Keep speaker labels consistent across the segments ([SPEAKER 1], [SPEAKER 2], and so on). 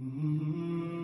[SPEAKER 1] Mm-hmm.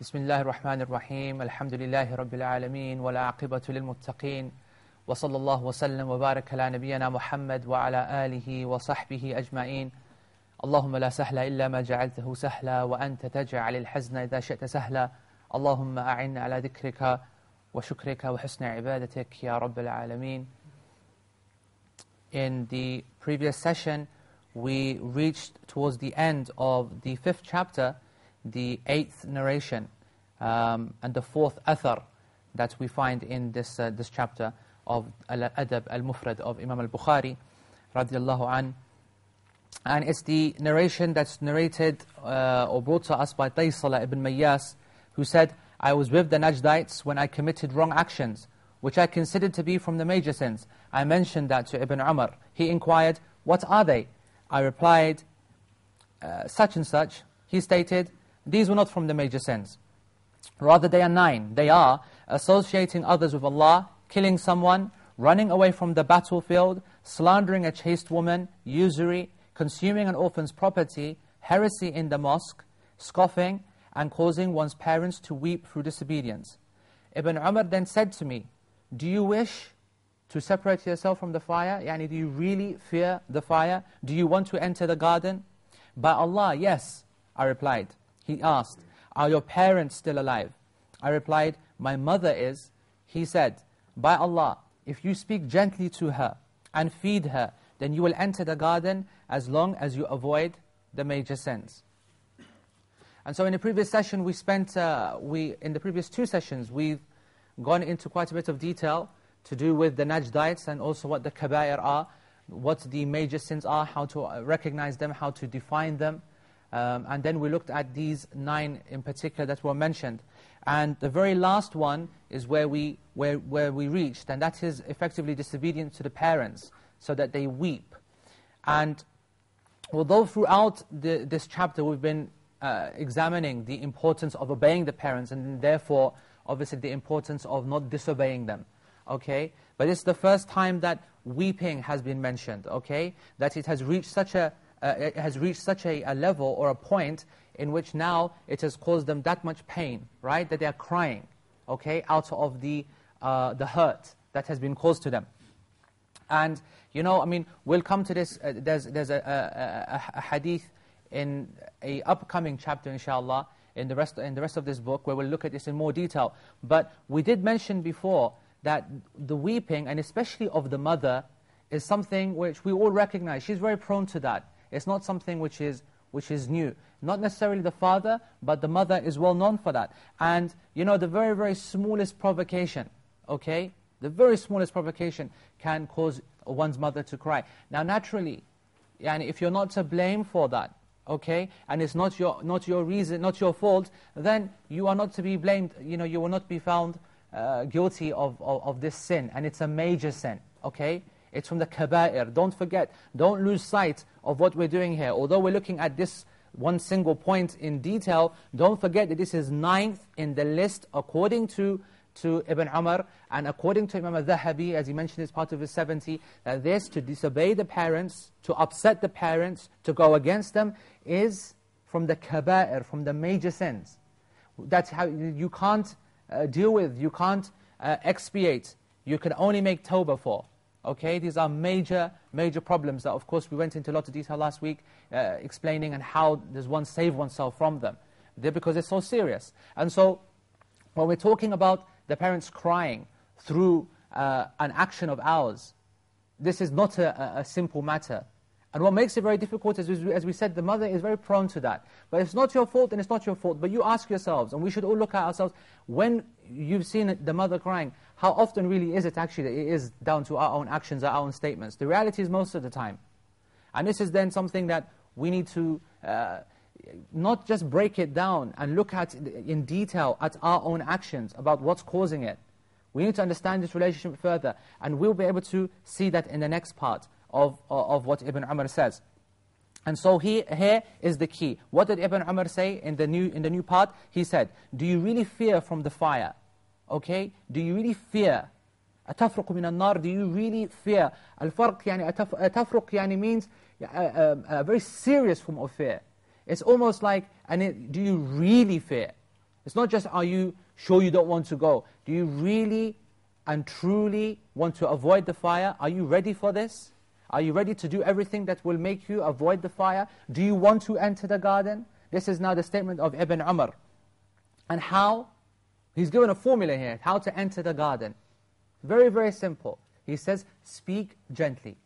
[SPEAKER 2] بسم الله الرحمن الرحيم الحمد لله رب العالمين والعاقبة للمتقين وصلى الله وسلم وبارك على نبينا محمد وعلى آله وصحبه أجمعين اللهم لا سهل إلا ما جعلته سهلا وأنت تجعل الحزن إذا شئت سهلا اللهم أعنا على ذكرك وشكرك وحسن عبادتك يا رب العالمين In the previous session, we reached towards the end of the fifth chapter, the eighth narration, um, and the fourth athar that we find in this, uh, this chapter of Al-Adab Al-Mufrad of Imam Al-Bukhari, radiallahu an. And it's the narration that's narrated uh, or brought to us by Taysala ibn Mayyas, who said, I was with the Najdites when I committed wrong actions, which I considered to be from the major sins. I mentioned that to Ibn Umar. He inquired, what are they? I replied, uh, such and such. He stated, these were not from the major sins. Rather, they are nine. They are associating others with Allah, killing someone, running away from the battlefield, slandering a chaste woman, usury, consuming an orphan's property, heresy in the mosque, scoffing, and causing one's parents to weep through disobedience. Ibn Umar then said to me, Do you wish to separate yourself from the fire? Yani, do you really fear the fire? Do you want to enter the garden? By Allah, yes, I replied. He asked, Are your parents still alive? I replied, My mother is. He said, By Allah, if you speak gently to her and feed her, then you will enter the garden as long as you avoid the major sins. And so in the previous session, we spent, uh, we, in the previous two sessions, we've gone into quite a bit of detail to do with the Najdites and also what the Kaba'ir are, what the major sins are, how to uh, recognize them, how to define them. Um, and then we looked at these nine in particular that were mentioned. And the very last one is where we, where, where we reached, and that is effectively disobedience to the parents, so that they weep. And although throughout the, this chapter we've been uh, examining the importance of obeying the parents, and therefore, obviously, the importance of not disobeying them, okay? But it's the first time that weeping has been mentioned, okay? That it has reached such a, uh, it has reached such a, a level or a point in which now it has caused them that much pain, right? That they are crying, okay, out of the, uh, the hurt that has been caused to them. And, you know, I mean, we'll come to this, uh, there's, there's a, a, a, a hadith in a upcoming chapter, inshallah, in the, rest, in the rest of this book, where we'll look at this in more detail. But we did mention before that the weeping, and especially of the mother, is something which we all recognize. She's very prone to that. It's not something which is, which is new. Not necessarily the father, but the mother is well known for that. And, you know, the very, very smallest provocation, okay? The very smallest provocation can cause one's mother to cry. Now, naturally, and if you're not to blame for that, okay, and it's not your, not your reason, not your fault, then you are not to be blamed, you know, you will not be found uh, guilty of, of, of this sin, and it's a major sin, okay? It's from the kaba'ir. Don't forget, don't lose sight of what we're doing here. Although we're looking at this one single point in detail, don't forget that this is ninth in the list according to, to Ibn Umar and according to Imam al-Dhahabi, as he mentioned as part of his 70, that this, to disobey the parents, to upset the parents, to go against them, is from the kaba'ir, from the major sins. That's how you can't uh, deal with, you can't uh, expiate, you can only make tawbah for. Okay, these are major, major problems that, of course, we went into a lot of detail last week, uh, explaining and how does one save oneself from them. They're because it's so serious. And so, when we're talking about the parents crying through uh, an action of ours, this is not a, a, simple matter. And what makes it very difficult is, as we said, the mother is very prone to that. But it's not your fault, then it's not your fault. But you ask yourselves, and we should all look at ourselves, when you've seen the mother crying, how often really is it actually that it is down to our own actions, our own statements? The reality is most of the time. And this is then something that we need to uh, not just break it down and look at in detail at our own actions about what's causing it. We need to understand this relationship further, and we'll be able to see that in the next part of, of what Ibn Umar says. And so he, here is the key. What did Ibn Umar say in the, new, in the new part? He said, do you really fear from the fire? Okay? Do you really fear? أتفرق من النار Do you really fear? الفرق يعني أتفرق يعني means a, a, a very serious form of fear. It's almost like, and it, do you really fear? It's not just, are you sure you don't want to go? Do you really and truly want to avoid the fire? Are you ready for this? Are you ready to do everything that will make you avoid the fire? Do you want to enter the garden? This is now the statement of Ibn Umar. And how? He's given a formula here, how to enter the garden. Very, very simple. He says, speak gently.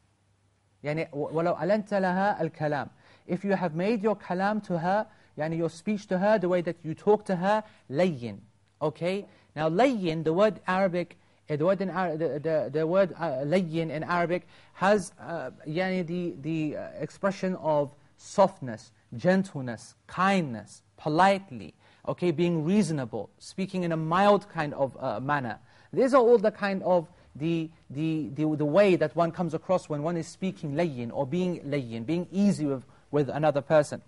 [SPEAKER 2] يعني ولو ألنت لها الكلام. If you have made your kalam to her, يعني your speech to her, the way that you talk to her, layyin. Okay? Now layyin, the word Arabic, eh, the word, in, the, the, the word uh, layyin in Arabic has uh, يعني the, the uh, expression of softness, gentleness, kindness, politely okay, being reasonable, speaking in a mild kind of uh, manner. These are all the kind of the, the, the, the, way that one comes across when one is speaking layyin or being layyin, being easy with, with another person.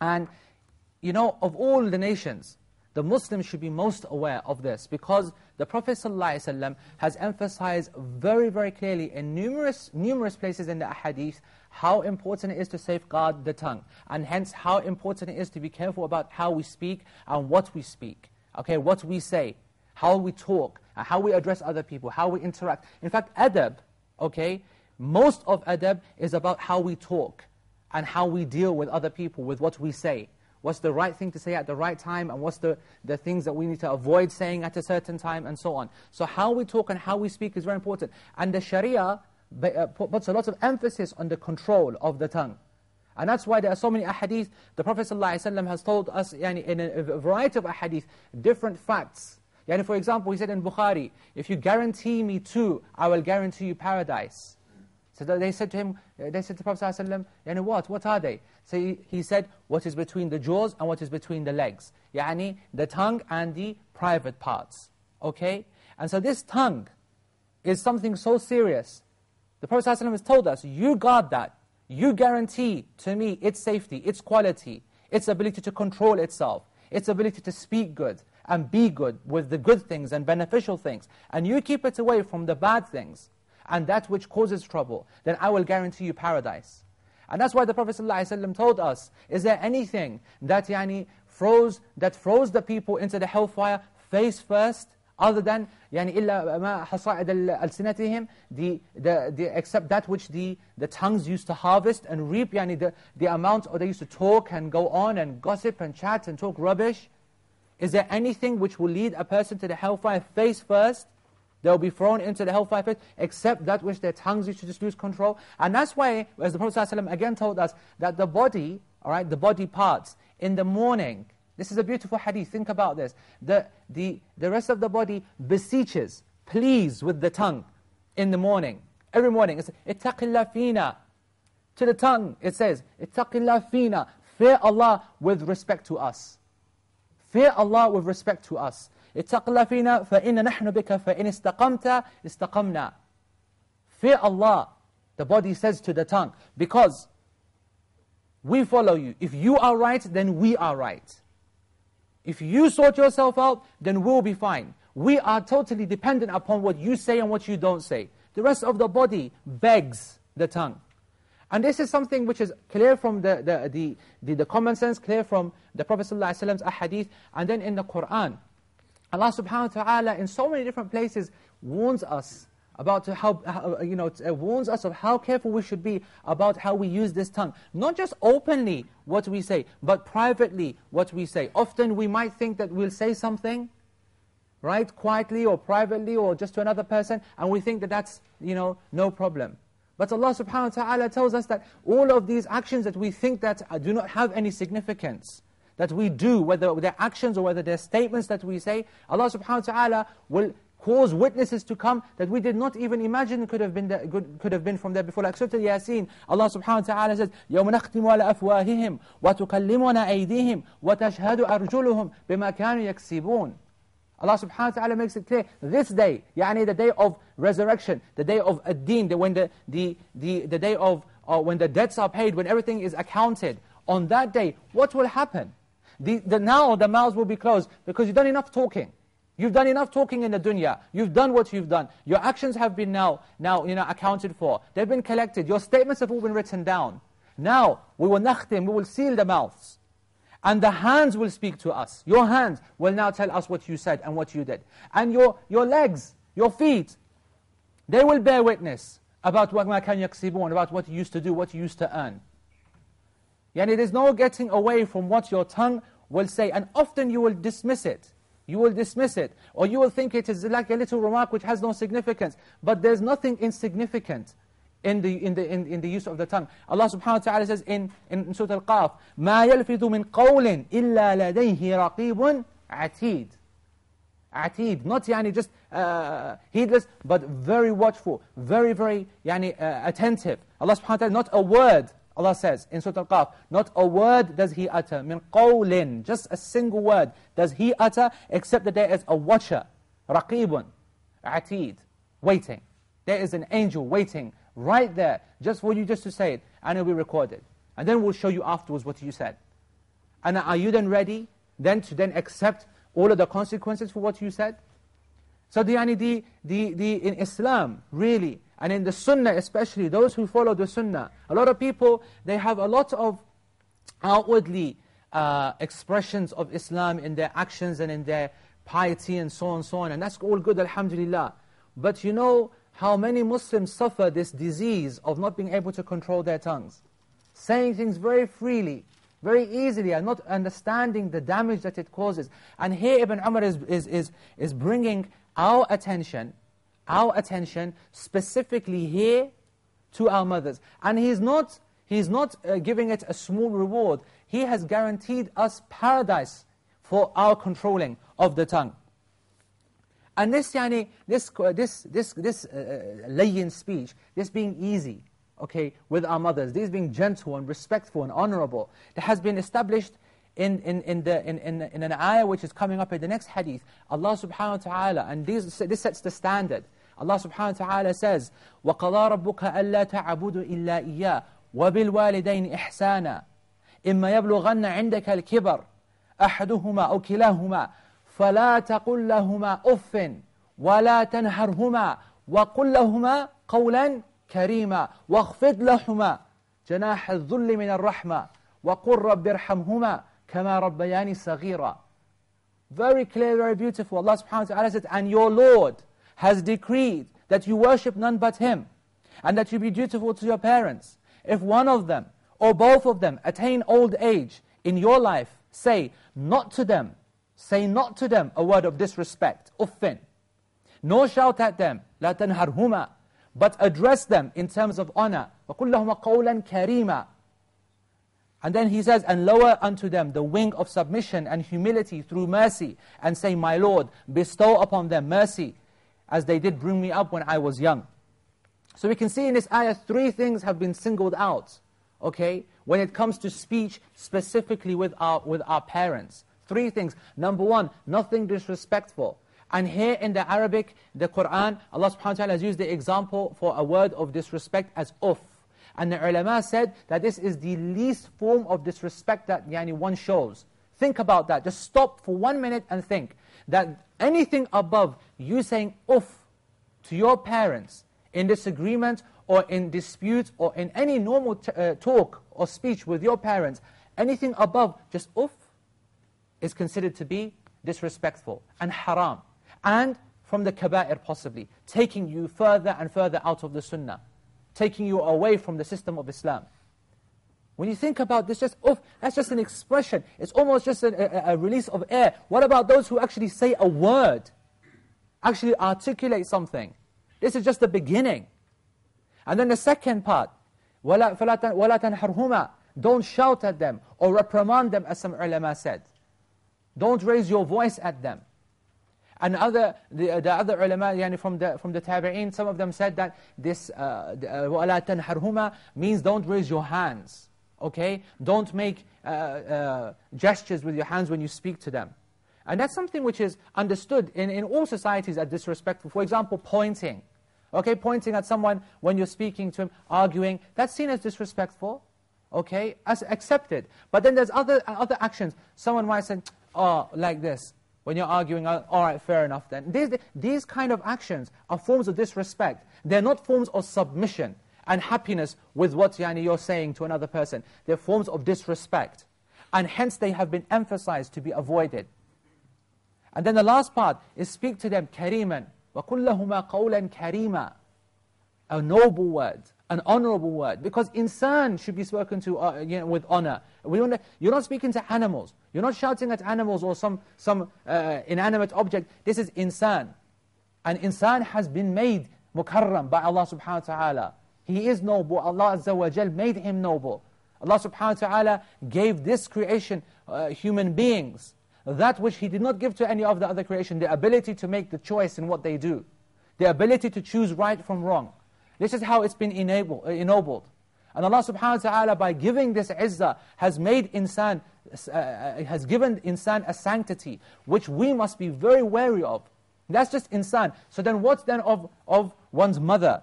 [SPEAKER 2] And, you know, of all the nations, the Muslims should be most aware of this because the Prophet ﷺ has emphasized very, very clearly in numerous, numerous places in the ahadith how important it is to safeguard the tongue, and hence how important it is to be careful about how we speak and what we speak, okay, what we say, how we talk, uh, how we address other people, how we interact. In fact, adab, okay, most of adab is about how we talk and how we deal with other people, with what we say. What's the right thing to say at the right time, and what's the, the things that we need to avoid saying at a certain time, and so on. So how we talk and how we speak is very important. And the Sharia uh, puts a lot of emphasis on the control of the tongue. And that's why there are so many ahadith. The Prophet ﷺ has told us yani, in a variety of ahadith, different facts. Yani, for example, he said in Bukhari, if you guarantee me two, I will guarantee you paradise. So they said to him, uh, they said to Prophet ﷺ, yani what? What are they? So he, he said, what is between the jaws and what is between the legs. Yani the tongue and the private parts. Okay? And so this tongue is something so serious the Prophet ﷺ has told us, you guard that. You guarantee to me its safety, its quality, its ability to control itself, its ability to speak good and be good with the good things and beneficial things. And you keep it away from the bad things and that which causes trouble, then I will guarantee you paradise. And that's why the Prophet ﷺ told us, is there anything that, yani, froze, that froze the people into the hellfire face first? other than يعني إلا ما حصائد ألسنتهم the, the, the, except that which the, the tongues used to harvest and reap يعني the, the amount or they used to talk and go on and gossip and chat and talk rubbish is there anything which will lead a person to the hellfire face first they'll be thrown into the hellfire face except that which their tongues used to just lose control and that's why as the Prophet ﷺ again told us that the body all right the body parts in the morning this is a beautiful hadith, think about this. The, the, the rest of the body beseeches, pleads with the tongue in the morning. Every morning, it's fina. To the tongue, it says, ittaqillah fina. Fear Allah with respect to us. Fear Allah with respect to us. ittaqillah fina فَإِنَّ نَحْنُ بِكَ فَإِنِ اسْتَقَمْتَ اسْتَقَمْنَا Fear Allah, the body says to the tongue, because we follow you. If you are right, then we are right. If you sort yourself out, then we'll be fine. We are totally dependent upon what you say and what you don't say. The rest of the body begs the tongue. And this is something which is clear from the, the, the, the, the common sense, clear from the Prophet ﷺ's ahadith, and then in the Qur'an. Allah subhanahu wa ta'ala in so many different places warns us about how, how, you know, uh, warns us of how careful we should be about how we use this tongue. Not just openly what we say, but privately what we say. Often we might think that we'll say something, right, quietly or privately or just to another person, and we think that that's, you know, no problem. But Allah subhanahu wa ta'ala tells us that all of these actions that we think that do not have any significance, that we do, whether they're actions or whether they're statements that we say, Allah subhanahu wa ta'ala will cause witnesses to come that we did not even imagine could have been, there, could, could have been from there before. Like Surah Yasin, Allah subhanahu wa ta'ala says, يَوْمَ نَخْتِمُ عَلَى أَفْوَاهِهِمْ وَتُكَلِّمُنَا أَيْدِيهِمْ وَتَشْهَدُ أَرْجُلُهُمْ بِمَا كَانُوا يَكْسِبُونَ Allah subhanahu wa ta'ala makes it clear, this day, yani the day of resurrection, the day of ad-din, when the, the, the, the day of, uh, when the debts are paid, when everything is accounted, on that day, what will happen? The, the, now the mouths will be closed because you've done enough talking. You've done enough talking in the dunya. You've done what you've done. Your actions have been now, now you know, accounted for. They've been collected. Your statements have all been written down. Now, we will nakhtim, we will seal the mouths. And the hands will speak to us. Your hands will now tell us what you said and what you did. And your, your legs, your feet, they will bear witness about what ma yaksibun, about what you used to do, what you used to earn. Yani there's no getting away from what your tongue will say. And often you will dismiss it. You will dismiss it. Or you will think it is like a little remark which has no significance. But there's nothing insignificant in the, in the, in, in the use of the tongue. Allah subhanahu wa ta'ala says in, in Surah Al-Qaf, مَا يَلْفِظُ مِنْ قَوْلٍ إِلَّا لَدَيْهِ رَقِيبٌ عَتِيدٌ Atid, not yani just uh, heedless, but very watchful, very, very yani, uh, attentive. Allah subhanahu wa ta'ala, not a word Allah says in Surah Al-Qaf, not a word does He utter, min qawlin, just a single word does He utter, except that there is a watcher, raqibun, atid, waiting. There is an angel waiting right there, just for you just to say it, and it will be recorded. And then we'll show you afterwards what you said. And are you then ready then to then accept all of the consequences for what you said? So the, the, the, the, in Islam, really, and in the sunnah especially, those who follow the sunnah, a lot of people, they have a lot of outwardly uh, expressions of Islam in their actions and in their piety and so on and so on. And that's all good, alhamdulillah. But you know how many Muslims suffer this disease of not being able to control their tongues. Saying things very freely, very easily, and not understanding the damage that it causes. And here Ibn Umar is, is, is, is bringing our attention our attention specifically here to our mothers. And He's not, he's not uh, giving it a small reward. He has guaranteed us paradise for our controlling of the tongue. And this, yani, this, uh, this, this, this uh, uh, layyin speech, this being easy, okay, with our mothers, this being gentle and respectful and honorable, that has been established in, in, in, the, in, in, in an ayah which is coming up in the next hadith. Allah subhanahu wa ta'ala, and this, this sets the standard. Allah subhanahu wa ta'ala says, وَقَضَى رَبُّكَ أَلَّا تَعْبُدُوا إِلَّا إِيَّاهُ وَبِالْوَالِدَيْنِ إِحْسَانًا إِمَّا يَبْلُغَنَّ عِنْدَكَ الْكِبَرِ أَحَدُهُمَا أَوْ كِلَاهُمَا فَلَا تَقُلْ لَهُمَا أُفٍّ وَلَا تَنْهَرْهُمَا وَقُلْ لَهُمَا قَوْلًا كَرِيمًا وَاخْفِضْ لَهُمَا جناح الذل من الرحمة وقل رب ارحمهما كما ربياني صغيرا Very clear, very beautiful. Allah subhanahu wa ta'ala said, and your Lord has decreed that you worship none but Him, and that you be dutiful to your parents. If one of them, or both of them, attain old age in your life, say not to them, say not to them a word of disrespect, uffin. Nor shout at them, la tanharhuma, but address them in terms of honor. وَقُلْ لَهُمَ قَوْلًا كَرِيمًا and then he says, and lower unto them the wing of submission and humility through mercy, and say, My Lord, bestow upon them mercy, as they did bring me up when I was young. So we can see in this ayah, three things have been singled out, okay? When it comes to speech, specifically with our, with our parents. Three things. Number one, nothing disrespectful. And here in the Arabic, the Qur'an, Allah subhanahu wa ta'ala has used the example for a word of disrespect as uff. And the ulama said that this is the least form of disrespect that yani, one shows. Think about that. Just stop for one minute and think that anything above you saying uff to your parents in disagreement or in dispute or in any normal uh, talk or speech with your parents, anything above just uff is considered to be disrespectful and haram. And from the kaba'ir possibly, taking you further and further out of the sunnah, taking you away from the system of Islam. When you think about this, just oof, that's just an expression. It's almost just a, a, a release of air. What about those who actually say a word? Actually articulate something. This is just the beginning. And then the second part, وَلَا, وَلَا تَنْحَرْهُمَا Don't shout at them or reprimand them as some ulama said. Don't raise your voice at them. And other, the, the other ulama yani from, the, from the tabi'een, some of them said that this uh, وَلَا تَنْحَرْهُمَا means don't raise your hands. Okay? Don't make uh, uh, gestures with your hands when you speak to them. And that's something which is understood in, in all societies as disrespectful. For example, pointing. Okay, pointing at someone when you're speaking to him, arguing, that's seen as disrespectful. Okay, as accepted. But then there's other, other actions. Someone might say, oh, like this. When you're arguing, oh, all right, fair enough then. These, these kind of actions are forms of disrespect. They're not forms of submission and happiness with what yani, you're saying to another person. They're forms of disrespect. And hence they have been emphasized to be avoided. And then the last part is speak to them kariman. وَكُلَّهُمَا قَوْلًا كَرِيمًا A noble word, an honorable word. Because insan should be spoken to uh, you know, with honor. We don't, you're not speaking to animals. You're not shouting at animals or some, some uh, inanimate object. This is insan. And insan has been made mukarram by Allah subhanahu wa ta'ala. He is noble. Allah Azza wa Jal made him noble. Allah subhanahu wa ta'ala gave this creation, uh, human beings, that which He did not give to any of the other creation, the ability to make the choice in what they do, the ability to choose right from wrong. This is how it's been enable, uh, ennobled. And Allah subhanahu wa ta'ala, by giving this izzah, has made insan, uh, uh, has given insan a sanctity, which we must be very wary of. That's just insan. So then what's then of, of one's mother?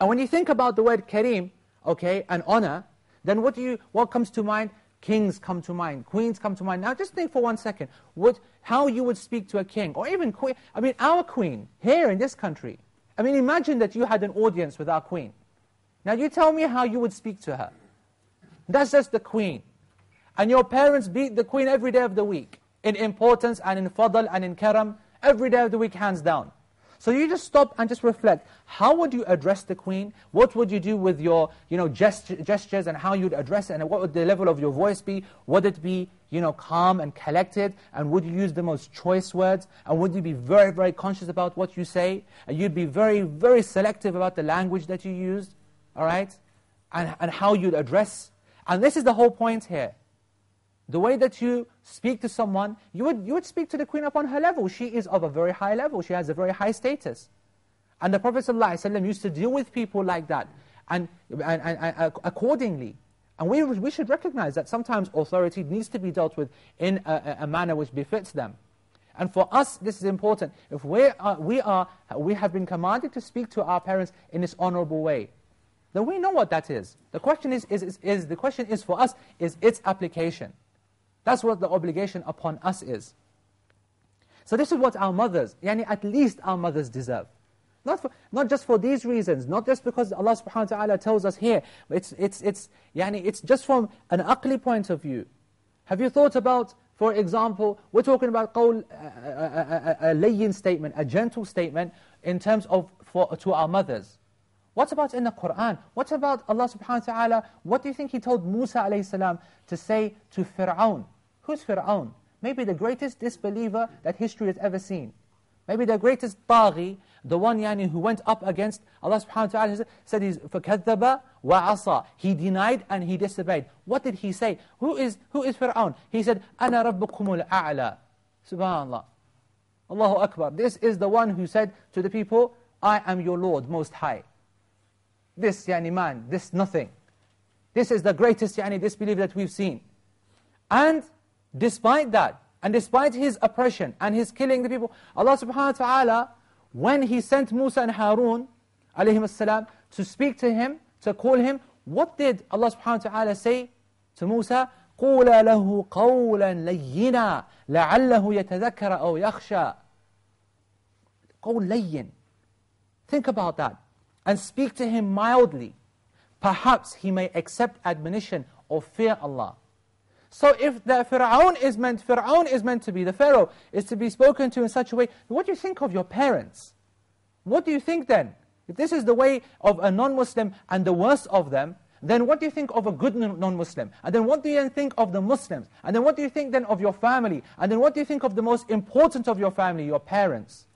[SPEAKER 2] And when you think about the word kareem, okay, and honor, then what, do you, what comes to mind? Kings come to mind, queens come to mind. Now just think for one second, what, how you would speak to a king, or even queen, I mean our queen, here in this country. I mean imagine that you had an audience with our queen. Now you tell me how you would speak to her. That's just the queen. And your parents beat the queen every day of the week, in importance and in fadl and in karam, every day of the week hands down. So you just stop and just reflect. How would you address the queen? What would you do with your you know, gest gestures and how you'd address it? And what would the level of your voice be? Would it be you know, calm and collected? And would you use the most choice words? And would you be very, very conscious about what you say? And you'd be very, very selective about the language that you used, all right? And, and how you'd address. And this is the whole point here. The way that you speak to someone, you would, you would speak to the queen upon her level. She is of a very high level. She has a very high status. And the Prophet ﷺ used to deal with people like that, and, and, and, and uh, accordingly. And we, we should recognize that sometimes authority needs to be dealt with in a, a manner which befits them. And for us, this is important. If we, are, we, are, we have been commanded to speak to our parents in this honorable way, then we know what that is. The question is, is, is, is the question is for us, is its application. That's what the obligation upon us is. So this is what our mothers, yani at least our mothers deserve. Not, for, not just for these reasons, not just because Allah subhanahu wa ta'ala tells us here, it's, it's, it's, yani it's just from an aqli point of view. Have you thought about, for example, we're talking about qawl, a, a, a, a layyin statement, a gentle statement in terms of for, to our mothers. What about in the Qur'an? What about Allah subhanahu wa ta'ala? What do you think He told Musa alayhi salam to say to Fir'aun? Who's Fir'aun? Maybe the greatest disbeliever that history has ever seen. Maybe the greatest taghi, the one yani, who went up against Allah subhanahu wa ta'ala, said he's فَكَذَّبَ وَعَصَى He denied and he disobeyed. What did he say? Who is, who is Fir'aun? He said, أَنَا رَبُّكُمُ الْأَعْلَى Subhanallah. Allahu Akbar. This is the one who said to the people, I am your Lord, Most High. This yani man, this nothing. This is the greatest yani disbelief that we've seen. And Despite that, and despite his oppression and his killing the people, Allah subhanahu wa ta'ala, when He sent Musa and Harun, alayhim to speak to him, to call him, what did Allah subhanahu wa ta'ala say to Musa? قُولَ لَهُ قَوْلًا لَيِّنًا لَعَلَّهُ يَتَذَكَّرَ أَوْ يَخْشَى قول لَيِّن Think about that. And speak to him mildly. Perhaps he may accept admonition or fear Allah. So if the Fir'aun is meant, Fir'aun is meant to be, the Pharaoh is to be spoken to in such a way, what do you think of your parents? What do you think then? If this is the way of a non-Muslim and the worst of them, then what do you think of a good non-Muslim? And then what do you think of the Muslims? And then what do you think then of your family? And then what do you think of the most important of your family, your parents?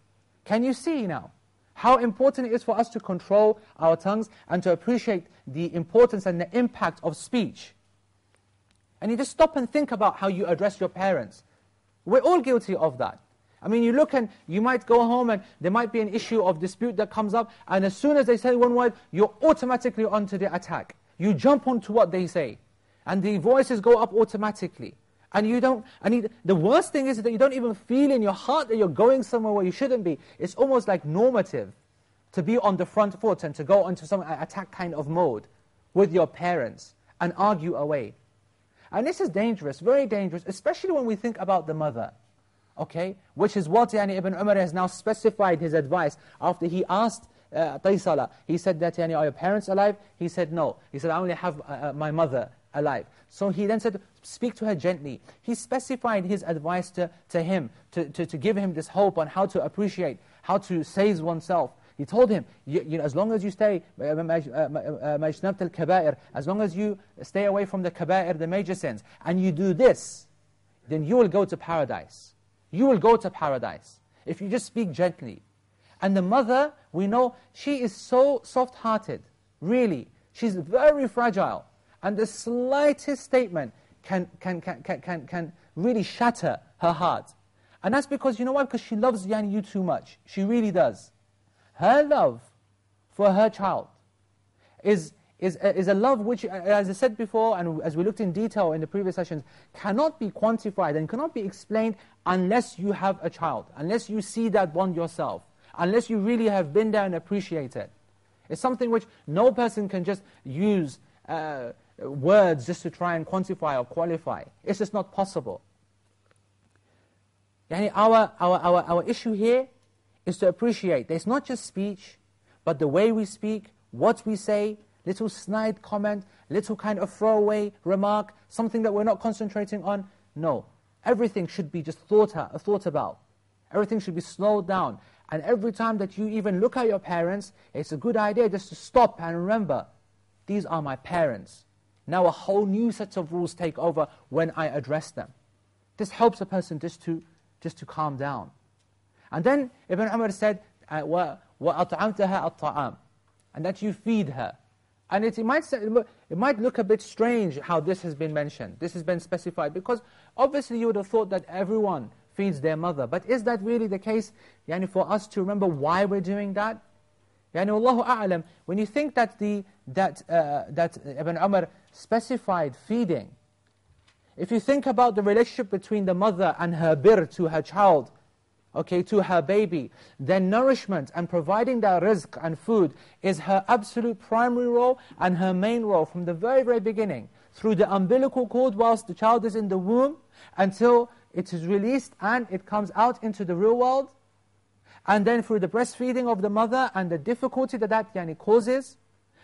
[SPEAKER 2] Can you see now how important it is for us to control our tongues and to appreciate the importance and the impact of speech? And you just stop and think about how you address your parents. We're all guilty of that. I mean, you look and you might go home and there might be an issue of dispute that comes up, and as soon as they say one word, you're automatically onto the attack. You jump onto what they say. And the voices go up automatically. And you don't, and the worst thing is that you don't even feel in your heart that you're going somewhere where you shouldn't be. It's almost like normative to be on the front foot and to go into some attack kind of mode with your parents and argue away. And this is dangerous, very dangerous, especially when we think about the mother. Okay? Which is what yani, Ibn Umar has now specified his advice after he asked uh, Taysala. He said that, yani, are your parents alive? He said no. He said, I only have uh, uh, my mother alive. So he then said, speak to her gently. He specified his advice to, to him, to, to, to give him this hope on how to appreciate, how to save oneself. He told him, you, you know, as long as you stay, الْكَبَائِرِ as long as you stay away from the kaba'ir, the major sins, and you do this, then you will go to paradise. You will go to paradise. If you just speak gently. And the mother, we know, she is so soft-hearted. Really. She's very fragile. And the slightest statement can, can, can, can, can, can really shatter her heart. And that's because, you know why? Because she loves yani, you too much. She really does her love for her child is, is, is a love which, as I said before, and as we looked in detail in the previous sessions, cannot be quantified and cannot be explained unless you have a child, unless you see that bond yourself, unless you really have been there and appreciate it. It's something which no person can just use uh, words just to try and quantify or qualify. It's just not possible. Yani our, our, our, our issue here is to appreciate It's not just speech, but the way we speak, what we say, little snide comment, little kind of throwaway remark, something that we're not concentrating on. No, everything should be just thought, uh, thought about. Everything should be slowed down. And every time that you even look at your parents, it's a good idea just to stop and remember, these are my parents. Now a whole new set of rules take over when I address them. This helps a person just to, just to calm down. And then Ibn Umar said, uh, وَأَطْعَمْتَهَا الطَّعَامِ And that you feed her. And it, it, might, it might look a bit strange how this has been mentioned. This has been specified. Because obviously you would have thought that everyone feeds their mother. But is that really the case yani for us to remember why we're doing that? Yani Allahu A'lam, when you think that, the, that, uh, that Ibn Umar specified feeding, if you think about the relationship between the mother and her bir to her child, okay, to her baby, then nourishment and providing that rizq and food is her absolute primary role and her main role from the very, very beginning, through the umbilical cord whilst the child is in the womb, until it is released and it comes out into the real world, and then through the breastfeeding of the mother and the difficulty that that yani, causes,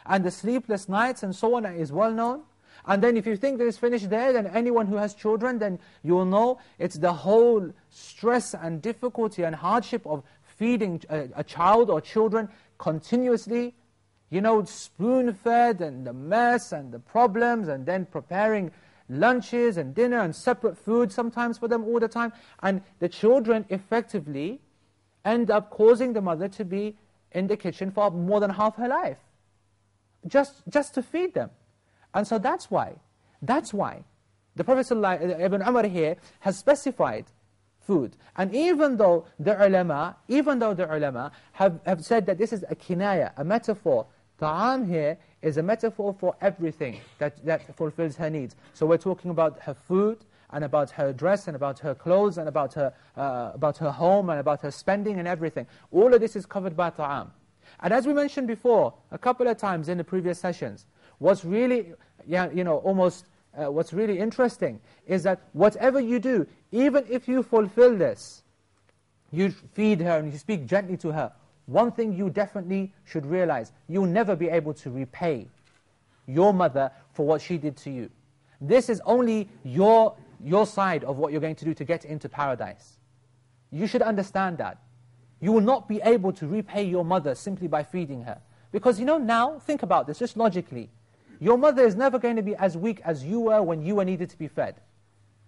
[SPEAKER 2] and the sleepless nights and so on is well known, and then if you think that it's finished there, then anyone who has children, then you will know it's the whole stress and difficulty and hardship of feeding a, uh, a child or children continuously, you know, spoon-fed and the mess and the problems and then preparing lunches and dinner and separate food sometimes for them all the time. And the children effectively end up causing the mother to be in the kitchen for more than half her life. Just, just to feed them. And so that's why, that's why the Prophet Ibn Umar here has specified food. And even though the ulama, even though the ulama have, have said that this is a kinaya, a metaphor, ta'am here is a metaphor for everything that, that fulfills her needs. So we're talking about her food, and about her dress, and about her clothes, and about her, uh, about her home, and about her spending and everything. All of this is covered by ta'am. And as we mentioned before, a couple of times in the previous sessions, what's really, yeah, you know, almost, uh, what's really interesting is that whatever you do, even if you fulfill this, you feed her and you speak gently to her, one thing you definitely should realize, you'll never be able to repay your mother for what she did to you. This is only your, your side of what you're going to do to get into paradise. You should understand that. You will not be able to repay your mother simply by feeding her. Because you know now, think about this, just logically. Your mother is never going to be as weak as you were when you were needed to be fed.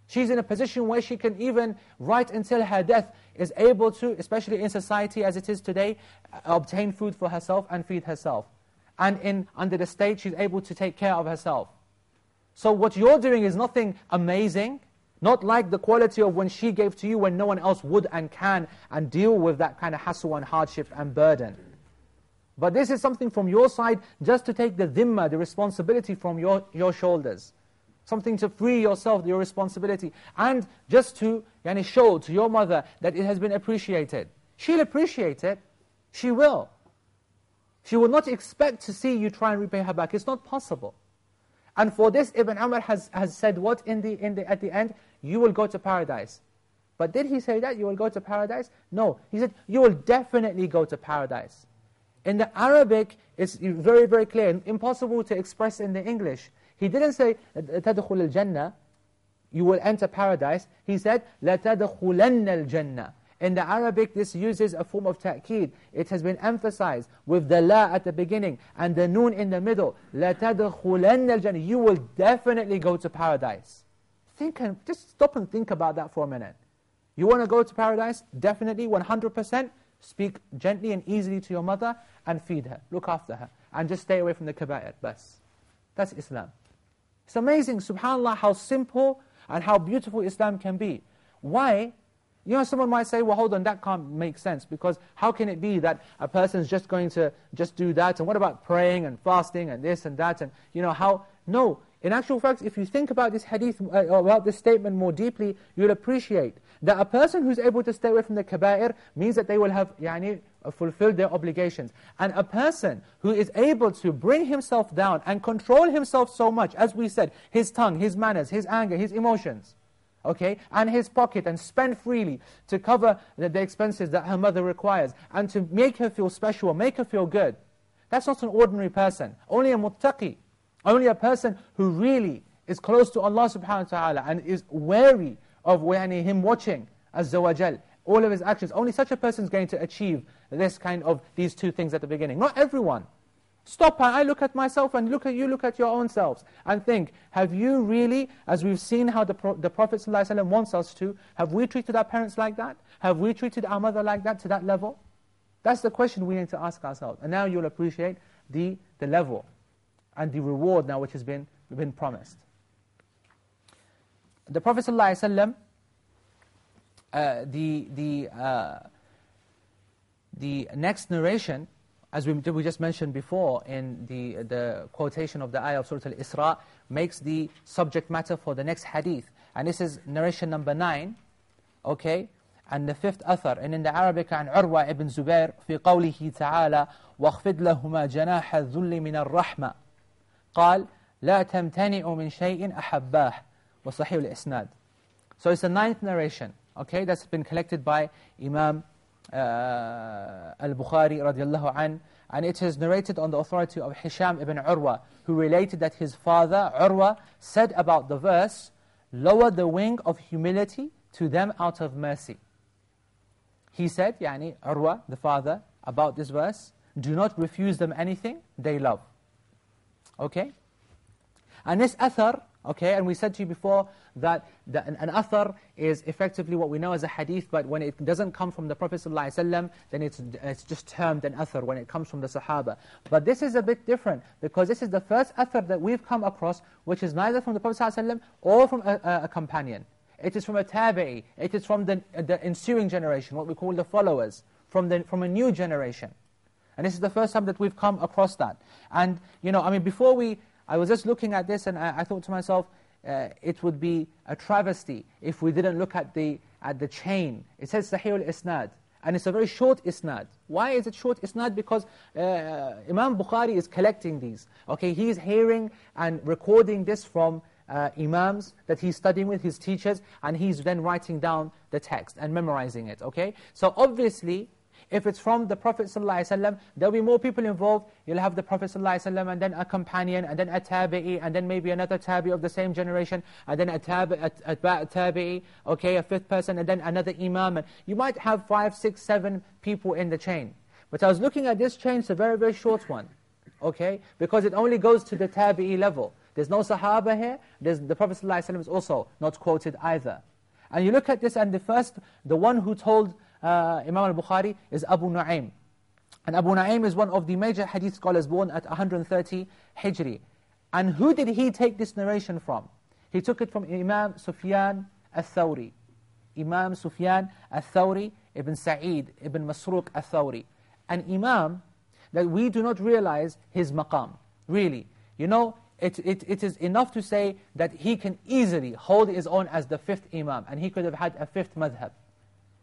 [SPEAKER 2] She's in a position where she can even, right until her death, is able to, especially in society as it is today, uh, obtain food for herself and feed herself. And in under the state, she's able to take care of herself. So what you're doing is nothing amazing, not like the quality of when she gave to you when no one else would and can, and deal with that kind of hassle and hardship and burden. But this is something from your side, just to take the dhimma, the responsibility from your, your shoulders something to free yourself, your responsibility, and just to yani, show to your mother that it has been appreciated. She'll appreciate it. She will. She will not expect to see you try and repay her back. It's not possible. And for this, Ibn Umar has, has said what in the, in the, at the end? You will go to paradise. But did he say that you will go to paradise? No. He said, you will definitely go to paradise. In the Arabic, it's very, very clear, impossible to express in the English. He didn't say, تَدْخُلِ الْجَنَّةِ You will enter paradise. He said, لَتَدْخُلَنَّ الْجَنَّةِ in the Arabic, this uses a form of ta'keed. It has been emphasized with the la at the beginning and the noon in the middle. لَتَدْخُلَنَّ الْجَنَّةِ You will definitely go to paradise. Think and just stop and think about that for a minute. You want to go to paradise? Definitely, 100%. Speak gently and easily to your mother and feed her. Look after her. And just stay away from the kaba'ir. Bas. That's Islam. It's amazing, subhanAllah, how simple and how beautiful Islam can be. Why? You know, someone might say, well, hold on, that can't make sense, because how can it be that a person's just going to just do that, and what about praying and fasting and this and that, and, you know, how... No, in actual fact, if you think about this hadith, uh, about this statement more deeply, you'll appreciate that a person who's able to stay away from the kaba'ir means that they will have, yani, uh, fulfilled their obligations. And a person who is able to bring himself down and control himself so much, as we said, his tongue, his manners, his anger, his emotions, okay, and his pocket, and spend freely to cover the, the expenses that her mother requires, and to make her feel special, make her feel good. That's not an ordinary person. Only a muttaqi, only a person who really is close to Allah subhanahu wa ta'ala and is wary of him watching, Azza wa Jal, all of his actions. Only such a person is going to achieve this kind of, these two things at the beginning. Not everyone. Stop I look at myself and look at you, look at your own selves and think, have you really, as we've seen how the, the Prophet ﷺ wants us to, have we treated our parents like that? Have we treated our mother like that to that level? That's the question we need to ask ourselves. And now you'll appreciate the, the level and the reward now which has been, been promised the Prophet ﷺ, uh, the, the, uh, the next narration, as we, we just mentioned before in the, the quotation of the ayah of Surah Al-Isra, makes the subject matter for the next hadith. And this is narration number 9, okay? And the fifth athar, and in the Arabic, عن عروة ابن Zubair, في قوله تعالى, وَأَخْفِدْ لهما جناح الذل من الرحمة. قال, لا تمتنع من شيء أحباه. وصحيح الإسناد So it's the ninth narration, okay, that's been collected by Imam uh, Al-Bukhari radiallahu an, and it is narrated on the authority of Hisham ibn Urwa, who related that his father, Urwa, said about the verse, lower the wing of humility to them out of mercy. He said, yani Urwa, the father, about this verse, do not refuse them anything they love. Okay? And this athar, okay, and we said to you before that an, an athar is effectively what we know as a hadith, but when it doesn't come from the Prophet ﷺ, then it's, it's just termed an athar when it comes from the Sahaba. But this is a bit different, because this is the first athar that we've come across, which is neither from the Prophet ﷺ or from a, a, a companion. It is from a tabi'i, it is from the, the ensuing generation, what we call the followers, from, the, from a new generation. And this is the first time that we've come across that. And, you know, I mean, before we, I was just looking at this and I, I thought to myself, uh, it would be a travesty if we didn't look at the, at the chain. It says Sahih al-Isnad. and it's a very short isnad. Why is it short isnad? Because uh, Imam Bukhari is collecting these. Okay, he's hearing and recording this from uh, imams that he's studying with, his teachers, and he's then writing down the text and memorizing it, okay? So obviously, if it's from the Prophet ﷺ, there'll be more people involved. You'll have the Prophet ﷺ and then a companion, and then a tabi'i, and then maybe another tabi'i of the same generation, and then a tabi'i, a, a tabi'i, okay, a fifth person, and then another imam. And you might have five, six, seven people in the chain. But I was looking at this chain, it's a very, very short one, okay? Because it only goes to the tabi'i level. There's no Sahaba here. There's, the Prophet ﷺ is also not quoted either. And you look at this, and the first, the one who told uh, Imam al-Bukhari is Abu Nu'aym. And Abu Nu'aym is one of the major hadith scholars born at 130 Hijri. And who did he take this narration from? He took it from Imam Sufyan al-Thawri. Imam Sufyan al-Thawri, Ibn Sa'id, Ibn Masruq al-Thawri. An Imam that we do not realize his maqam. Really. You know, it, it, it is enough to say that he can easily hold his own as the fifth imam, and he could have had a fifth madhab.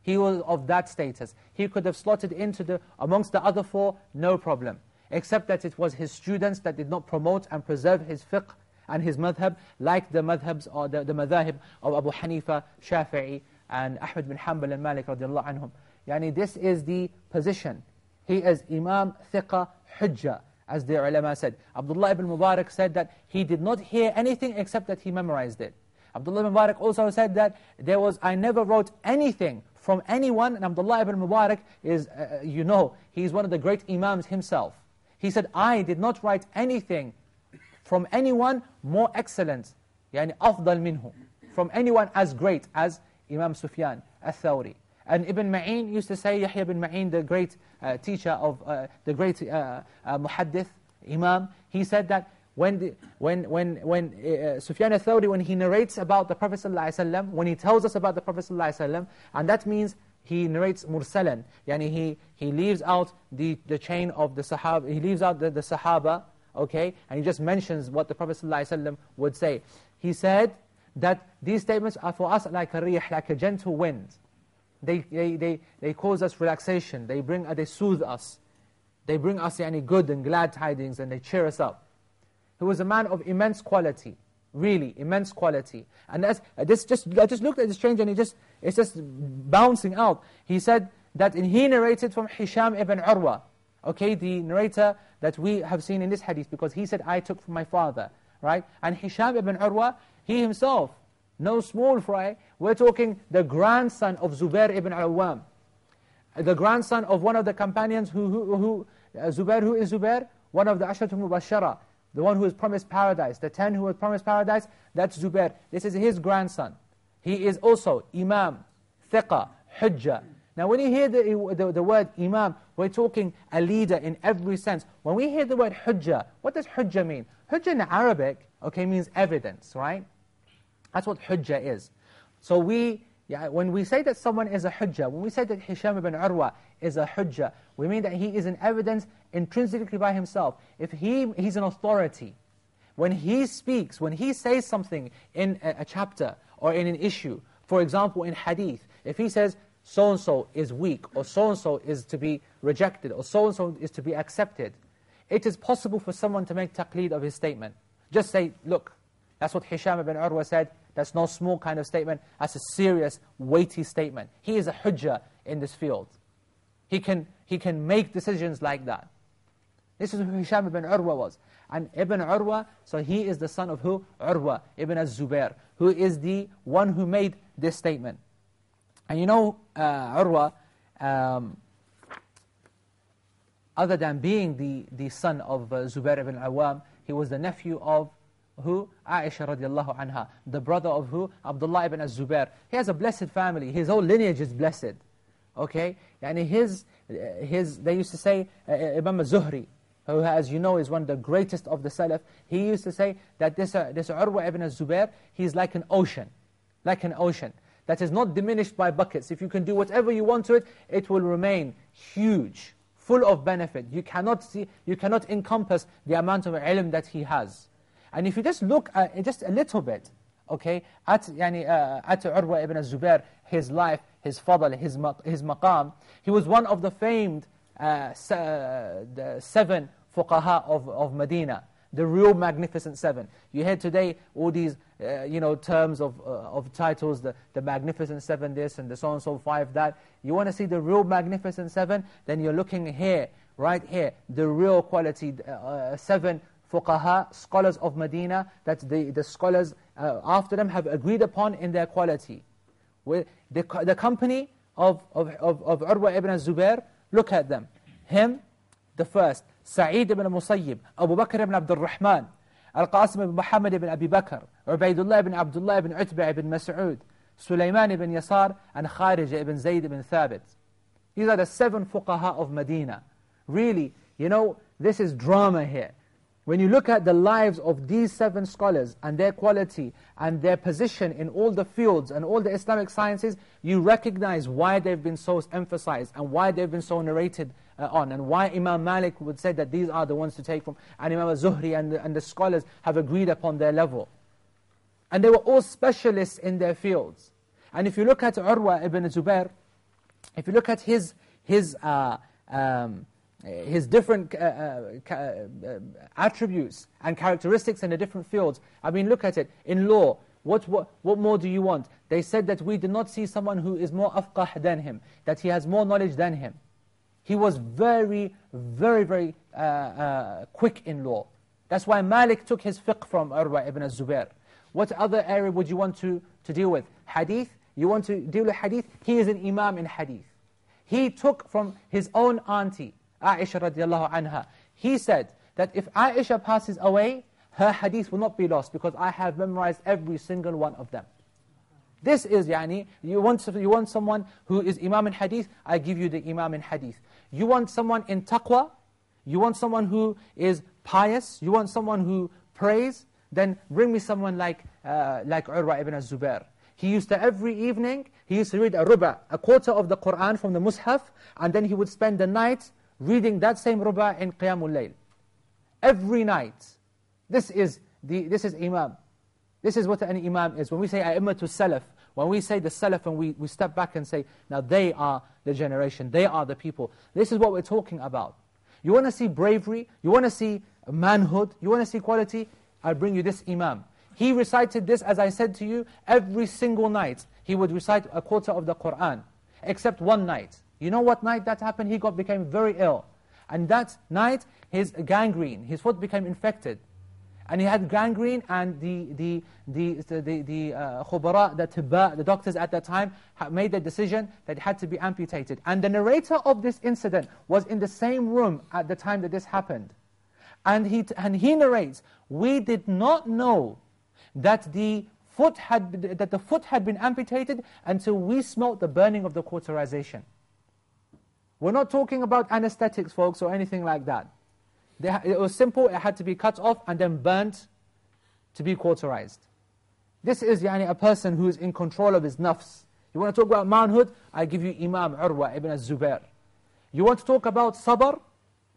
[SPEAKER 2] He was of that status. He could have slotted into the, amongst the other four, no problem. Except that it was his students that did not promote and preserve his fiqh and his madhab, like the madhabs or the, the madhahib of Abu Hanifa, Shafi'i, and Ahmed bin Hanbal and Malik radiallahu anhum. Yani this is the position. He is Imam, Thiqa, Hujjah as the ulama said. Abdullah ibn Mubarak said that he did not hear anything except that he memorized it. Abdullah ibn Mubarak also said that there was, I never wrote anything from anyone, and Abdullah ibn Mubarak is, uh, uh, you know, he's one of the great imams himself. He said, I did not write anything from anyone more excellent, yani afdal minhu, from anyone as great as Imam Sufyan al-Thawri. And Ibn Ma'in used to say, Yahya ibn Ma'in, the great uh, teacher of, uh, the great uh, uh, muhaddith, imam, he said that when, the, when, when, when uh, Sufyan al-Thawri, when he narrates about the Prophet ﷺ, when he tells us about the Prophet ﷺ, and that means he narrates mursalan, yani he, he leaves out the, the chain of the Sahaba, he leaves out the, the Sahaba, okay, and he just mentions what the Prophet ﷺ would say. He said that these statements are for us like a riyah, like a gentle wind. They, they, they, they cause us relaxation. They, bring, uh, they soothe us. They bring us any good and glad tidings and they cheer us up. He was a man of immense quality. Really, immense quality. And that's, uh, this just, I just looked at the stranger and he just, it's just bouncing out. He said that he narrated from Hisham ibn Urwa. Okay, the narrator that we have seen in this hadith because he said, I took from my father. Right? And Hisham ibn Urwa, he himself, no small fry. We're talking the grandson of Zubair ibn Awam. The grandson of one of the companions who, who, who uh, Zubair, who is Zubair? One of the Ashratul Mubashara. The one who was promised paradise. The ten who was promised paradise, that's Zubair. This is his grandson. He is also Imam, Thiqa, Hujjah. Now when you hear the, the, the, word Imam, we're talking a leader in every sense. When we hear the word Hujjah, what does Hujjah mean? Hujjah in Arabic, okay, means evidence, right? That's what hujjah is. So we, yeah, when we say that someone is a hujjah, when we say that Hisham ibn Urwa is a hujjah, we mean that he is an evidence intrinsically by himself. If he, he's an authority, when he speaks, when he says something in a, a chapter or in an issue, for example in hadith, if he says, so-and-so is weak, or so-and-so is to be rejected, or so-and-so is to be accepted, it is possible for someone to make taqleed of his statement. Just say, look, that's what Hisham ibn Urwa said, that's no small kind of statement. That's a serious, weighty statement. He is a hujjah in this field. He can, he can make decisions like that. This is who Hisham ibn Urwa was. And Ibn Urwa, so he is the son of who? Urwa ibn az-Zubair, who is the one who made this statement. And you know, uh, Urwa, um, other than being the, the son of uh, Zubair ibn Awam, he was the nephew of who? Aisha radiallahu anha. The brother of who? Abdullah ibn az-Zubair. He has a blessed family. His whole lineage is blessed. Okay? And his, his, they used to say, uh, Imam Zuhri, who as you know is one of the greatest of the Salaf, he used to say that this, uh, this Urwa ibn az-Zubair, he's like an ocean. Like an ocean. That is not diminished by buckets. If you can do whatever you want to it, it will remain huge, full of benefit. You cannot, see, you cannot encompass the amount of ilm that he has. And if you just look at just a little bit, okay, at, yani, uh, at Urwa ibn Zubair, his life, his fadl, his, his maqam. He was one of the famed uh, se the seven fuqaha of, of Medina, the real magnificent seven. You hear today all these uh, you know, terms of, uh, of titles, the, the magnificent seven this and the so and so five that. You want to see the real magnificent seven? Then you're looking here, right here, the real quality, uh, seven fuqaha, scholars of Medina, that the, the scholars uh, after them have agreed upon in their quality. The, the company of, of, of, of Urwa ibn Zubair, look at them. Him, the first, Sa'id ibn Musayyib, Abu Bakr ibn Abdul Rahman, Al-Qasim ibn Muhammad ibn Abi Bakr, Ubaidullah ibn Abdullah ibn Utbah ibn Mas'ud, Sulaiman ibn Yasar, and Kharija ibn Zayd ibn Thabit. These are the seven fuqaha of Medina. Really, you know, this is drama here. When you look at the lives of these seven scholars and their quality and their position in all the fields and all the Islamic sciences, you recognize why they've been so emphasized and why they've been so narrated uh, on and why Imam Malik would say that these are the ones to take from and Imam Zuhri and the, and the scholars have agreed upon their level. And they were all specialists in their fields. And if you look at Urwa ibn Zubair, if you look at his, his uh, um, his different uh, uh, uh, attributes and characteristics in the different fields. I mean, look at it. In law, what, what, what more do you want? They said that we did not see someone who is more afqah than him, that he has more knowledge than him. He was very, very, very uh, uh, quick in law. That's why Malik took his fiqh from Urwa ibn Zubair. What other area would you want to, to deal with? Hadith? You want to deal with hadith? He is an imam in hadith. He took from his own auntie, Aisha radiallahu anha. He said that if Aisha passes away, her hadith will not be lost because I have memorized every single one of them. This is, yani, you want, you want someone who is imam in hadith, I give you the imam in hadith. You want someone in taqwa, you want someone who is pious, you want someone who prays, then bring me someone like, uh, like Urwa ibn zubair He used to, every evening, he used to read a ruba, a quarter of the Qur'an from the Mus'haf, and then he would spend the night reading that same ruba in Qiyamul Layl. Every night. This is, the, this is Imam. This is what an Imam is. When we say A'immatul Salaf, when we say the Salaf and we, we step back and say, now they are the generation, they are the people. This is what we're talking about. You want to see bravery, you want to see manhood, you want to see quality, I'll bring you this Imam. He recited this, as I said to you, every single night. He would recite a quarter of the Qur'an, except one night. You know what night that happened? He got became very ill. And that night, his gangrene, his foot became infected. And he had gangrene and the, the, the, the, the, uh, khubara, the tibba, the doctors at that time made the decision that it had to be amputated. And the narrator of this incident was in the same room at the time that this happened. And he, and he narrates, we did not know that the foot had, that the foot had been amputated until we smelt the burning of the cauterization. We're not talking about anesthetics, folks, or anything like that. it was simple, it had to be cut off and then burnt to be cauterized. This is yani, a person who is in control of his nafs. You want to talk about manhood? I give you Imam Urwa ibn al-Zubair. You want to talk about sabr?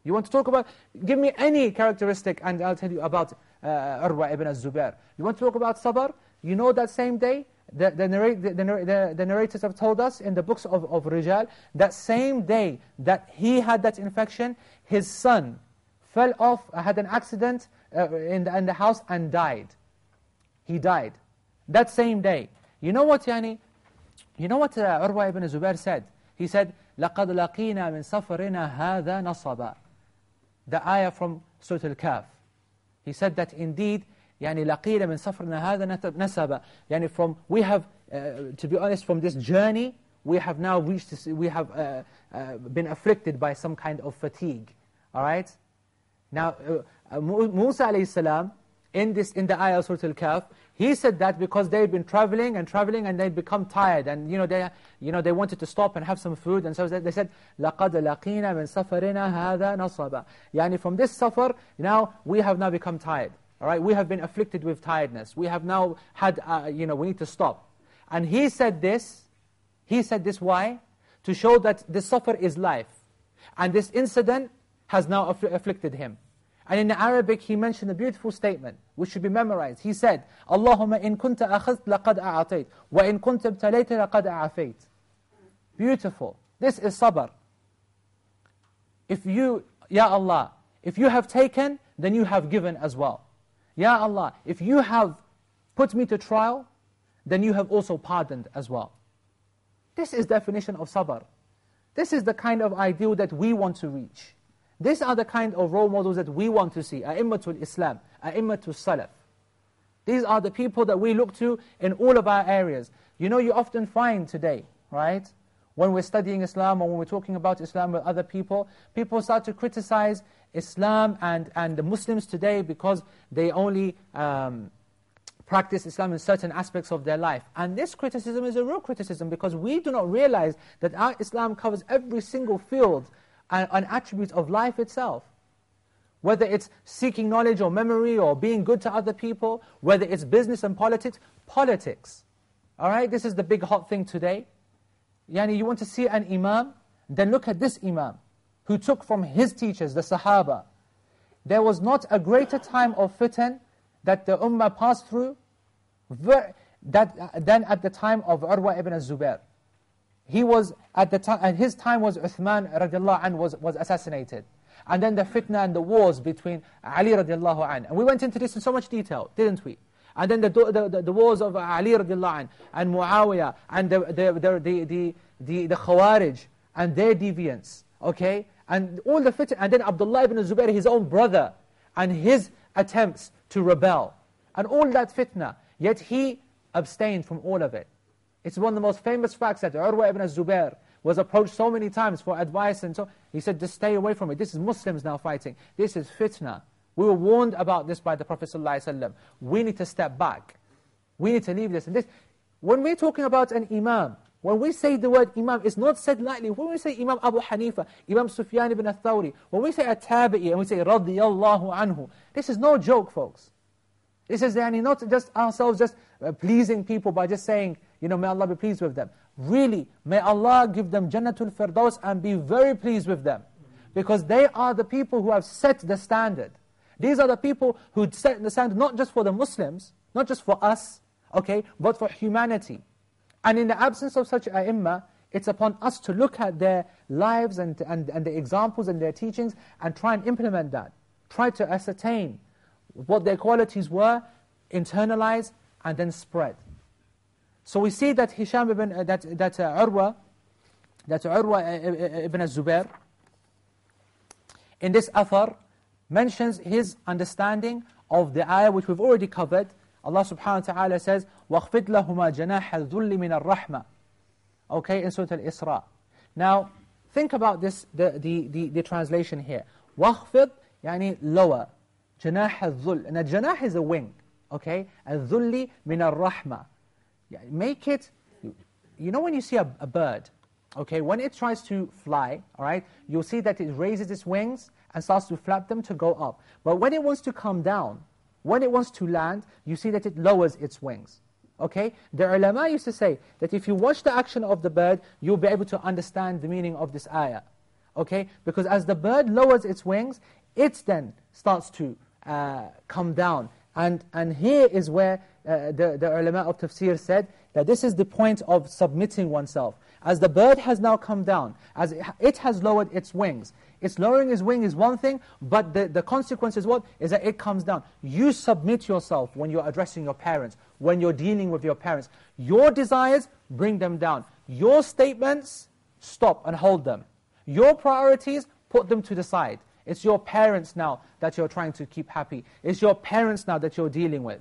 [SPEAKER 2] You want to talk about, give me any characteristic and I'll tell you about uh, Urwa ibn al-Zubair. You want to talk about sabr? You know that same day, the, the, narrate, the, the, the, narrators have told us in the books of, of Rijal, that same day that he had that infection, his son fell off, uh, had an accident uh, in, the, in the house and died. He died. That same day. You know what, Yani? You know what uh, Urwa ibn Zubair said? He said, لَقَدْ لَقِينَا مِنْ سَفَرِنَا هَذَا نَصَبًا The ayah from Surah Al-Kahf. He said that indeed, يعني لقينا من سفرنا هذا نسبة يعني from we have uh, to be honest from this journey we have now reached this, we have uh, uh, been afflicted by some kind of fatigue. All right? Now uh, uh Musa alayhi salam in this in the ayah Surah Al-Kahf he said that because they'd been traveling and traveling and they'd become tired and you know they you know they wanted to stop and have some food and so they said لَقَدْ لَقِينَا مِنْ سَفَرِنَا هَذَا نَصَبًا يعني from this safar now we have now become tired all right, we have been afflicted with tiredness. We have now had, uh, you know, we need to stop. And he said this, he said this why? To show that the safar is life. And this incident has now aff afflicted him. And in Arabic, he mentioned a beautiful statement, which should be memorized. He said, Allahumma in kunta akhadht laqad a'atayt, wa in kunta ibtalayta laqad a'afayt. Beautiful. This is sabr. If you, Ya Allah, if you have taken, then you have given as well. Ya Allah, if you have put me to trial, then you have also pardoned as well. This is definition of sabr. This is the kind of ideal that we want to reach. These are the kind of role models that we want to see. A'immatul Islam, A'immatul Salaf. These are the people that we look to in all of our areas. You know, you often find today, right? When we're studying Islam or when we're talking about Islam with other people, people start to criticize Islam and, and the Muslims today because they only um, practice Islam in certain aspects of their life. And this criticism is a real criticism because we do not realize that our Islam covers every single field and, and attribute of life itself. Whether it's seeking knowledge or memory or being good to other people, whether it's business and politics, politics. All right, this is the big hot thing today. Yani you want to see an imam, then look at this imam, who took from his teachers, the Sahaba. There was not a greater time of fitan that the ummah passed through that, than at the time of Urwa ibn zubair He was, at the time, and his time was Uthman radiallahu anh was, was assassinated. And then the fitna and the wars between Ali radiallahu anh. And we went into this in so much detail, didn't we? And then the, the, the, wars of Ali radiallahu anh, and Muawiyah, and the, the, the, the, the, the, the Khawarij, and their deviants, okay? And all the fitna, and then Abdullah ibn Zubair, his own brother, and his attempts to rebel. And all that fitna, yet he abstained from all of it. It's one of the most famous facts that Urwa ibn Zubair was approached so many times for advice and so, he said, just stay away from it. This is Muslims now fighting. This is fitna. We were warned about this by the Prophet ﷺ. We need to step back. We need to leave this. And this. When we're talking about an imam, when we say the word imam, it's not said lightly. When we say Imam Abu Hanifa, Imam Sufyan ibn al-Thawri, when we say a tabi'i and we say radiyallahu anhu, this is no joke, folks. This is yani, not just ourselves just uh, pleasing people by just saying, you know, may Allah be pleased with them. Really, may Allah give them Jannatul Firdaus and be very pleased with them. Because they are the people who have set the standard. These are the people who set the standard not just for the Muslims, not just for us, okay, but for humanity. And in the absence of such ai it's upon us to look at their lives and, and, and the examples and their teachings and try and implement that. Try to ascertain what their qualities were, internalize, and then spread. So we see that Hisham ibn, uh, that, that uh, Urwa, that Urwa uh, ibn al-Zubair, in this athar, mentions his understanding of the ayah which we've already covered. Allah subhanahu wa ta'ala says, وَاخْفِدْ لَهُمَا جَنَاحَ الذُّلِّ مِنَ الرَّحْمَةِ Okay, in Surah Al-Isra. Now, think about this, the, the, the, the translation here. وَاخْفِدْ يعني lower. جَنَاحَ الذُّلِّ And a janah is a wing. Okay? الذُّلِّ مِنَ الرَّحْمَةِ Make it, you know when you see a, a bird, okay, when it tries to fly, all right, you'll see that it raises its wings and starts to flap them to go up. But when it wants to come down, when it wants to land, you see that it lowers its wings. Okay? The ulama used to say that if you watch the action of the bird, you'll be able to understand the meaning of this ayah. Okay? Because as the bird lowers its wings, it then starts to uh, come down. And, and here is where uh, the, the ulama of tafsir said that this is the point of submitting oneself. As the bird has now come down, as it, it has lowered its wings, it's lowering his wing is one thing, but the, the consequence is what? Is that it comes down. You submit yourself when you're addressing your parents, when you're dealing with your parents. Your desires, bring them down. Your statements, stop and hold them. Your priorities, put them to the side. It's your parents now that you're trying to keep happy. It's your parents now that you're dealing with.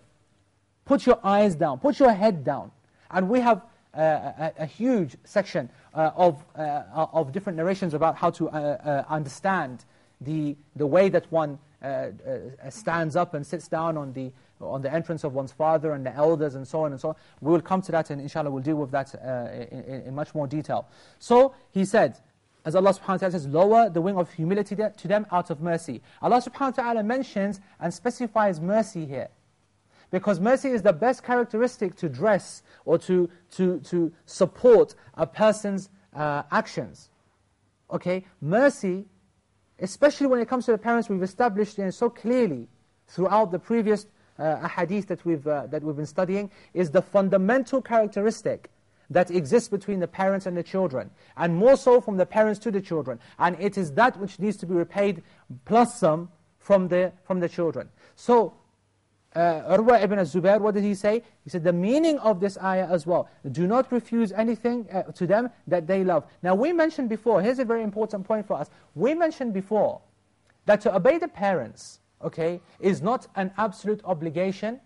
[SPEAKER 2] Put your eyes down. Put your head down. And we have a, a, huge section uh, of, uh, of different narrations about how to uh, understand the, the way that one stands up and sits down on the, on the entrance of one's father and the elders and so on and so on. We will come to that and inshallah we'll deal with that in, in, much more detail. So he said, as Allah subhanahu wa ta'ala says, lower the wing of humility to them out of mercy. Allah subhanahu wa ta'ala mentions and specifies mercy here. Because mercy is the best characteristic to dress or to, to, to support a person's uh, actions. Okay, mercy, especially when it comes to the parents, we've established so clearly throughout the previous uh, hadith that we've, uh, that we've been studying, is the fundamental characteristic that exists between the parents and the children, and more so from the parents to the children. And it is that which needs to be repaid plus some from the, from the children. So, uh, Urwa ibn Zubair, what did he say? He said, the meaning of this ayah as well, do not refuse anything uh, to them that they love. Now we mentioned before, here's a very important point for us. We mentioned before that to obey the parents, okay, is not an absolute obligation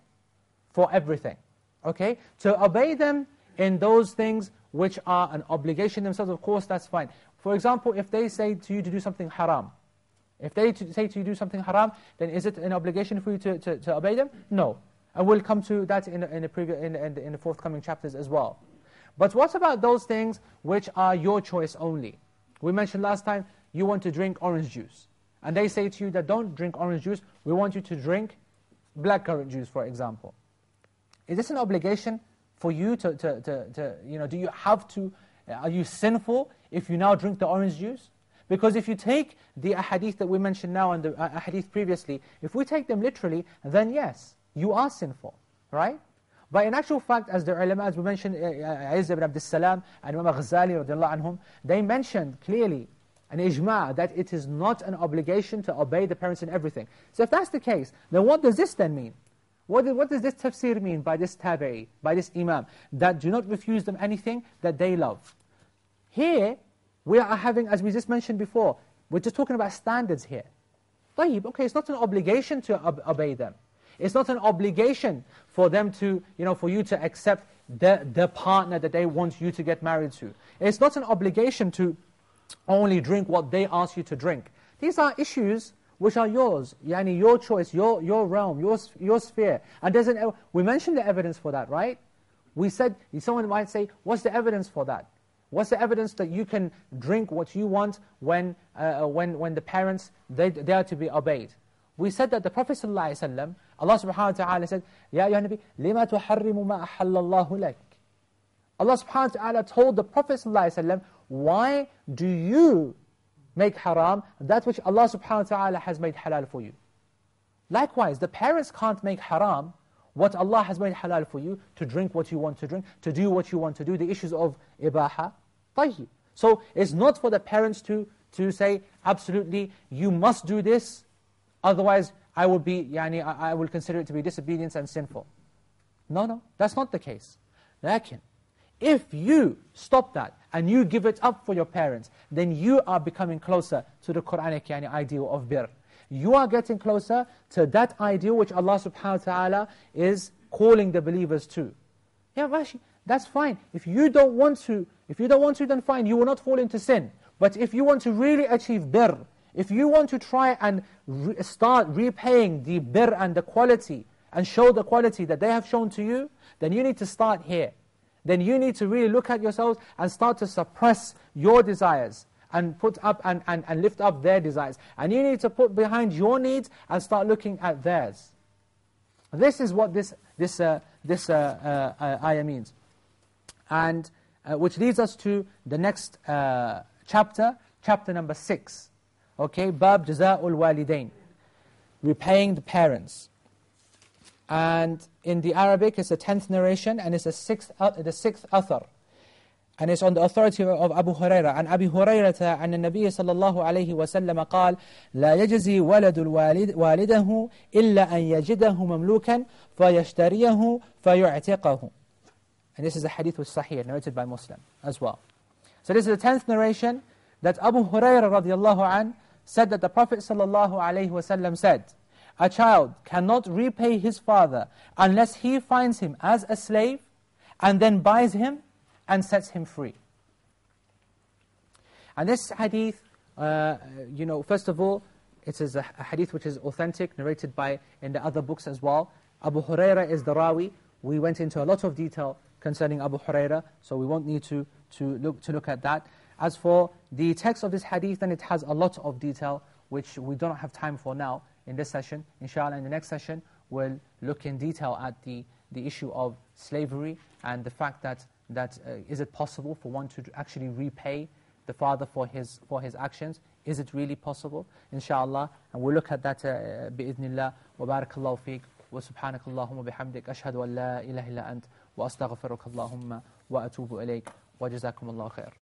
[SPEAKER 2] for everything. Okay? To obey them in those things which are an obligation themselves, of course, that's fine. For example, if they say to you to do something haram, if they say to you do something haram, then is it an obligation for you to, to, to obey them? No. And we'll come to that in, in, the, previous, in, in, in the forthcoming chapters as well. But what about those things which are your choice only? We mentioned last time, you want to drink orange juice. And they say to you that don't drink orange juice, we want you to drink blackcurrant juice, for example. Is this an obligation for you to, to, to, to, you know, do you have to, uh, are you sinful if you now drink the orange juice? Because if you take the ahadith that we mentioned now and the ahadith previously, if we take them literally, then yes, you are sinful, right? But in actual fact, as the ulama, as we mentioned, uh, uh, Izz ibn Abdul Salam and Imam Ghazali anhum, they mentioned clearly an ijma' that it is not an obligation to obey the parents in everything. So if that's the case, then what does this then mean? What, what does this tafsir mean by this tabi'i, by this imam? That do not refuse them anything that they love. Here, we are having, as we just mentioned before, we're just talking about standards here. Okay, it's not an obligation to obey them. It's not an obligation for them to, you know, for you to accept the, the partner that they want you to get married to. It's not an obligation to only drink what they ask you to drink. These are issues which are yours, yani your choice, your, your realm, your, your sphere. And there's an, we mentioned the evidence for that, right? We said, someone might say, what's the evidence for that? What's the evidence that you can drink what you want when, uh, when, when the parents, they, they are to be obeyed? We said that the Prophet ﷺ, Allah subhanahu wa ta'ala said, Ya ayyuhan nabi, lima tuharrimu ma ahallallahu lak. Allah subhanahu wa ta'ala told the Prophet ﷺ, why do you make haram that which Allah subhanahu wa ta'ala has made halal for you. Likewise, the parents can't make haram what Allah has made halal for you, to drink what you want to drink, to do what you want to do, the issues of ibaha, tayyib. So it's not for the parents to, to say, absolutely, you must do this, otherwise I will, be, yani, I, I will consider it to be disobedience and sinful. No, no, that's not the case. Lakin, if you stop that and you give it up for your parents, then you are becoming closer to the Quranic yani, ideal of bir. You are getting closer to that ideal which Allah subhanahu wa ta'ala is calling the believers to. Yeah, Rashi, that's fine. If you don't want to, if you don't want to, then fine, you will not fall into sin. But if you want to really achieve bir, if you want to try and re start repaying the bir and the quality, and show the quality that they have shown to you, then you need to start here then you need to really look at yourselves and start to suppress your desires and put up and, and, and lift up their desires. And you need to put behind your needs and start looking at theirs. This is what this, this, uh, this uh, uh, uh ayah means. And uh, which leads us to the next uh, chapter, chapter number 6. Okay, Bab Jaza'ul Walidain, repaying the parents. And in the Arabic, it's the 10th narration and it's the 6th, uh, the 6th athar. And it's on the authority of Abu Huraira. And Abu Huraira and the Nabi sallallahu alayhi wa sallam قال لا يجزي ولد الوالد والده إلا أن يجده مملوكا فيشتريه فيعتقه and this is a hadith with Sahih, narrated by Muslim as well. So this is the tenth narration that Abu Hurairah radiallahu an said that the Prophet sallallahu alayhi wasallam said, a child cannot repay his father unless he finds him as a slave and then buys him and sets him free. And this hadith, uh, you know, first of all, it is a, a, hadith which is authentic, narrated by in the other books as well. Abu Huraira is the rawi. We went into a lot of detail concerning Abu Huraira, so we won't need to, to, look, to look at that. As for the text of this hadith, then it has a lot of detail, which we don't have time for now in this session. Inshallah, in the next session, we'll look in detail at the, the issue of slavery and the fact that, that uh, is it possible for one to actually repay the father for his, for his actions? Is it really possible? Inshallah, and we'll look at that uh, بإذن الله وبارك الله فيك وسبحانك اللهم وبحمدك أشهد أن لا إله إلا أنت وأستغفرك اللهم وأتوب إليك وجزاكم الله خير.